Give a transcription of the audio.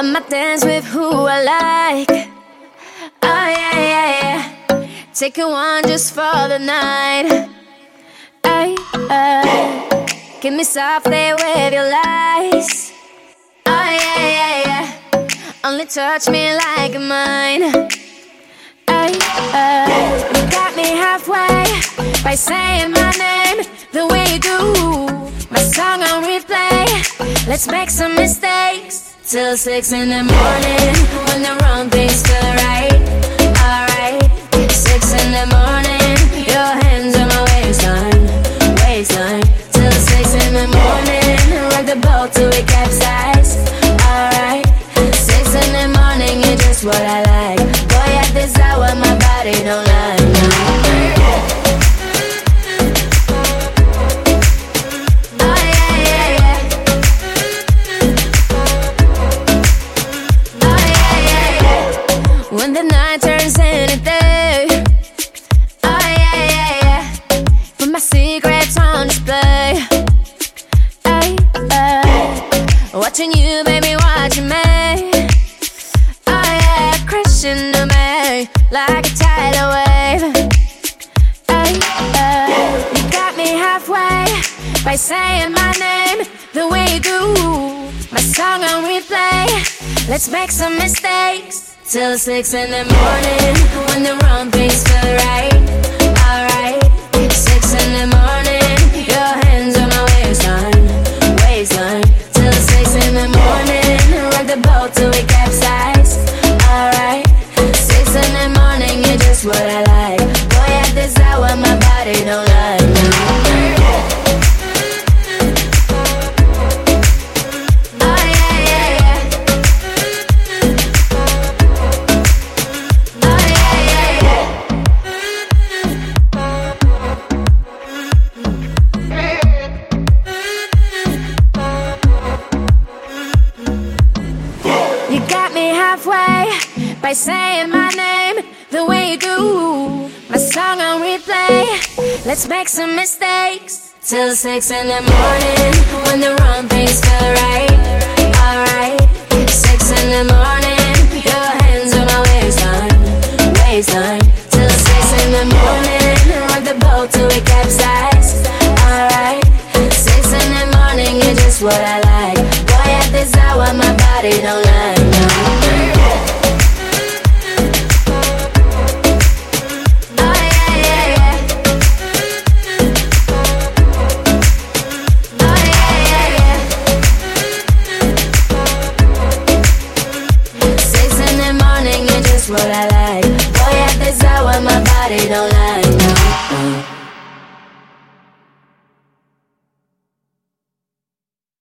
I'ma dance with who I like. Oh yeah, yeah, yeah. Taking one just for the night. Ay, ay. Give me softly with your lies. Oh yeah, yeah, yeah. Only touch me like mine. Ay, ay. You got me halfway by saying my name the way you do. My song on replay. Let's make some mistakes till six in the morning when the wrong things feel right. Alright, six in the morning, your hands on my waistline, waistline. Till six in the morning, rock the boat till we capsize. Alright, six in the morning, you're just what I like. When the night turns into day. Oh yeah, yeah, yeah. Put my secrets on display. Ay, ay. Watching you, baby, watching me. Oh yeah, crashing on me like a tidal wave. Ay, ay. You got me halfway by saying my name the way you do. My song on replay. Let's make some mistakes till six in the morning when the wrong things feel right. Alright, six in the morning, your hands on my waistline, waistline. Till six in the morning, rock the boat till we capsize. Alright, six in the morning, you're just what halfway by saying my name the way you do. My song on replay. Let's make some mistakes till six in the morning when the wrong things feel right. Alright, six in the morning, your hands on my waistline, waistline. Till six in the morning, rock the boat till we capsize. Alright, six in the morning, you're just what I like. Boy, at this hour, my body don't lie. Oh what I like. Boy, after this hour, my body don't lie. No.